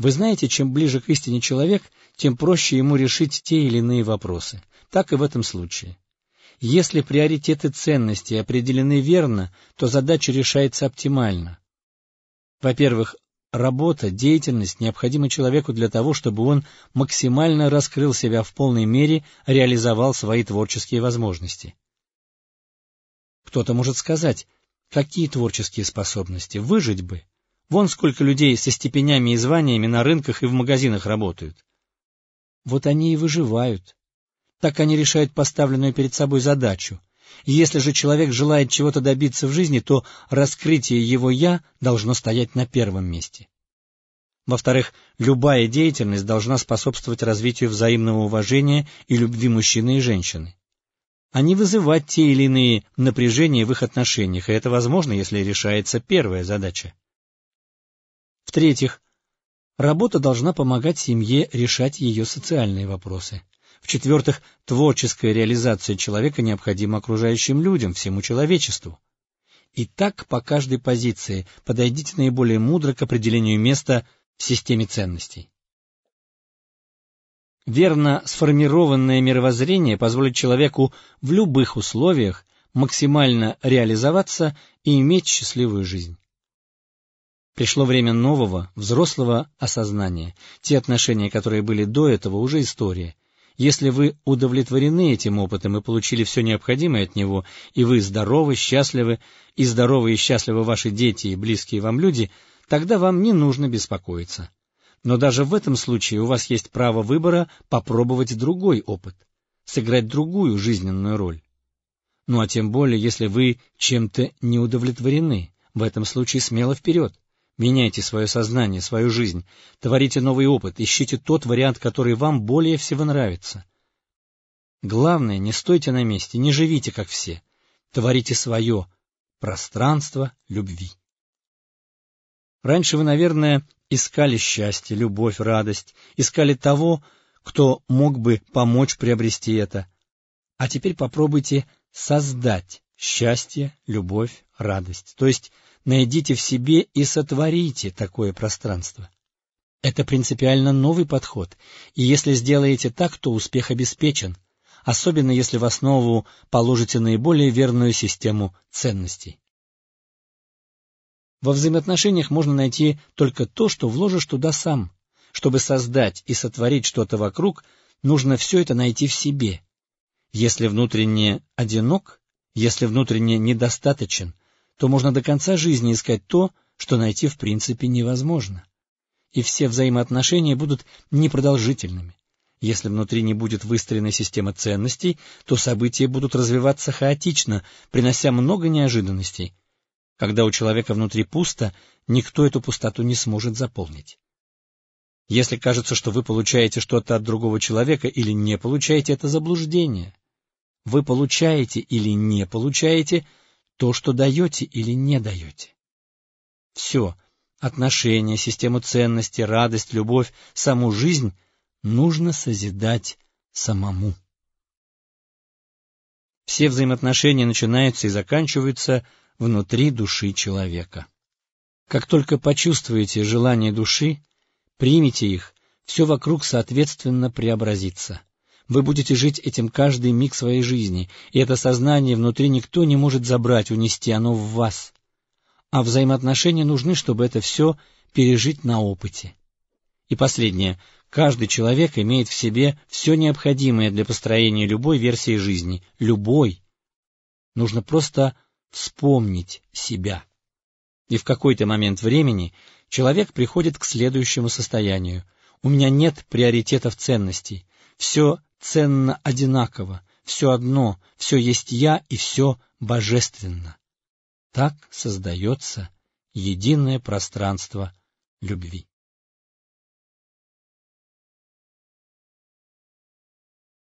Вы знаете, чем ближе к истине человек, тем проще ему решить те или иные вопросы. Так и в этом случае. Если приоритеты ценностей определены верно, то задача решается оптимально. Во-первых, работа, деятельность необходима человеку для того, чтобы он максимально раскрыл себя в полной мере, реализовал свои творческие возможности. Кто-то может сказать, какие творческие способности, выжить бы. Вон сколько людей со степенями и званиями на рынках и в магазинах работают. Вот они и выживают. Так они решают поставленную перед собой задачу. Если же человек желает чего-то добиться в жизни, то раскрытие его «я» должно стоять на первом месте. Во-вторых, любая деятельность должна способствовать развитию взаимного уважения и любви мужчины и женщины, а не вызывать те или иные напряжения в их отношениях, и это возможно, если решается первая задача. В-третьих, работа должна помогать семье решать ее социальные вопросы. В-четвертых, творческая реализация человека необходима окружающим людям, всему человечеству. И так по каждой позиции подойдите наиболее мудро к определению места в системе ценностей. Верно сформированное мировоззрение позволит человеку в любых условиях максимально реализоваться и иметь счастливую жизнь. Пришло время нового, взрослого осознания. Те отношения, которые были до этого, уже история. Если вы удовлетворены этим опытом и получили все необходимое от него, и вы здоровы, счастливы, и здоровы и счастливы ваши дети и близкие вам люди, тогда вам не нужно беспокоиться. Но даже в этом случае у вас есть право выбора попробовать другой опыт, сыграть другую жизненную роль. Ну а тем более, если вы чем-то не удовлетворены, в этом случае смело вперед. Меняйте свое сознание, свою жизнь, творите новый опыт, ищите тот вариант, который вам более всего нравится. Главное, не стойте на месте, не живите, как все. Творите свое пространство любви. Раньше вы, наверное, искали счастье, любовь, радость, искали того, кто мог бы помочь приобрести это. А теперь попробуйте создать счастье, любовь, радость, то есть найдите в себе и сотворите такое пространство. Это принципиально новый подход, и если сделаете так, то успех обеспечен, особенно если в основу положите наиболее верную систему ценностей. Во взаимоотношениях можно найти только то, что вложишь туда сам. Чтобы создать и сотворить что-то вокруг, нужно все это найти в себе. Если внутренне одинок, если внутренне недостаточен, то можно до конца жизни искать то, что найти в принципе невозможно. И все взаимоотношения будут непродолжительными. Если внутри не будет выстроена система ценностей, то события будут развиваться хаотично, принося много неожиданностей. Когда у человека внутри пусто, никто эту пустоту не сможет заполнить. Если кажется, что вы получаете что-то от другого человека или не получаете, это заблуждение. Вы получаете или не получаете – то, что даете или не даете. Все, отношения, систему ценностей, радость, любовь, саму жизнь нужно созидать самому. Все взаимоотношения начинаются и заканчиваются внутри души человека. Как только почувствуете желание души, примите их, все вокруг соответственно преобразится. Вы будете жить этим каждый миг своей жизни, и это сознание внутри никто не может забрать, унести, оно в вас. А взаимоотношения нужны, чтобы это все пережить на опыте. И последнее. Каждый человек имеет в себе все необходимое для построения любой версии жизни. Любой. Нужно просто вспомнить себя. И в какой-то момент времени человек приходит к следующему состоянию. У меня нет приоритетов ценностей. Все ценно одинаково, все одно, все есть я и все божественно. Так создается единое пространство любви.